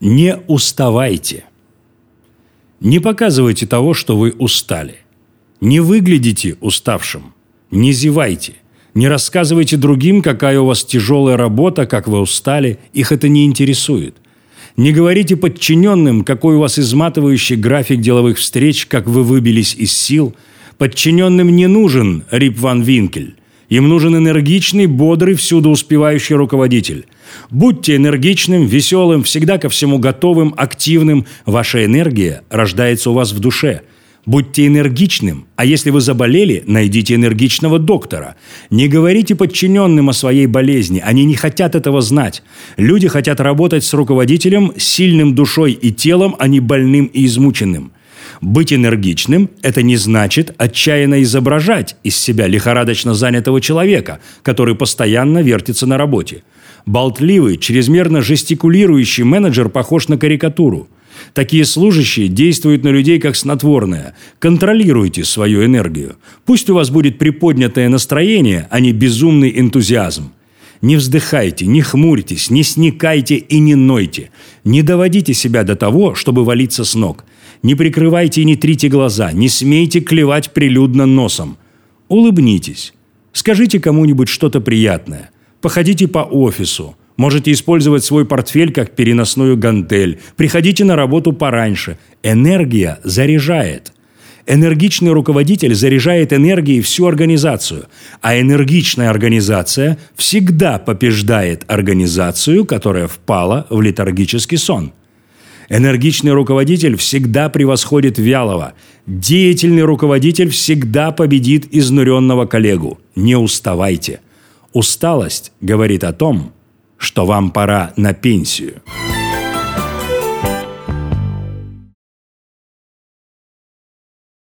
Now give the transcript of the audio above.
Не уставайте. Не показывайте того, что вы устали. Не выглядите уставшим. Не зевайте. Не рассказывайте другим, какая у вас тяжелая работа, как вы устали. Их это не интересует. Не говорите подчиненным, какой у вас изматывающий график деловых встреч, как вы выбились из сил. Подчиненным не нужен Рип Ван Винкель. Им нужен энергичный, бодрый, всюду успевающий руководитель. Будьте энергичным, веселым, всегда ко всему готовым, активным. Ваша энергия рождается у вас в душе. Будьте энергичным, а если вы заболели, найдите энергичного доктора. Не говорите подчиненным о своей болезни, они не хотят этого знать. Люди хотят работать с руководителем, сильным душой и телом, а не больным и измученным. Быть энергичным – это не значит отчаянно изображать из себя лихорадочно занятого человека, который постоянно вертится на работе. Болтливый, чрезмерно жестикулирующий менеджер похож на карикатуру. Такие служащие действуют на людей как снотворное. Контролируйте свою энергию. Пусть у вас будет приподнятое настроение, а не безумный энтузиазм. Не вздыхайте, не хмурьтесь, не сникайте и не нойте. Не доводите себя до того, чтобы валиться с ног – не прикрывайте и не трите глаза, не смейте клевать прилюдно носом. Улыбнитесь. Скажите кому-нибудь что-то приятное. Походите по офису. Можете использовать свой портфель как переносную гантель. Приходите на работу пораньше. Энергия заряжает. Энергичный руководитель заряжает энергией всю организацию, а энергичная организация всегда побеждает организацию, которая впала в летаргический сон. Энергичный руководитель всегда превосходит вялого. Деятельный руководитель всегда победит изнуренного коллегу. Не уставайте. Усталость говорит о том, что вам пора на пенсию.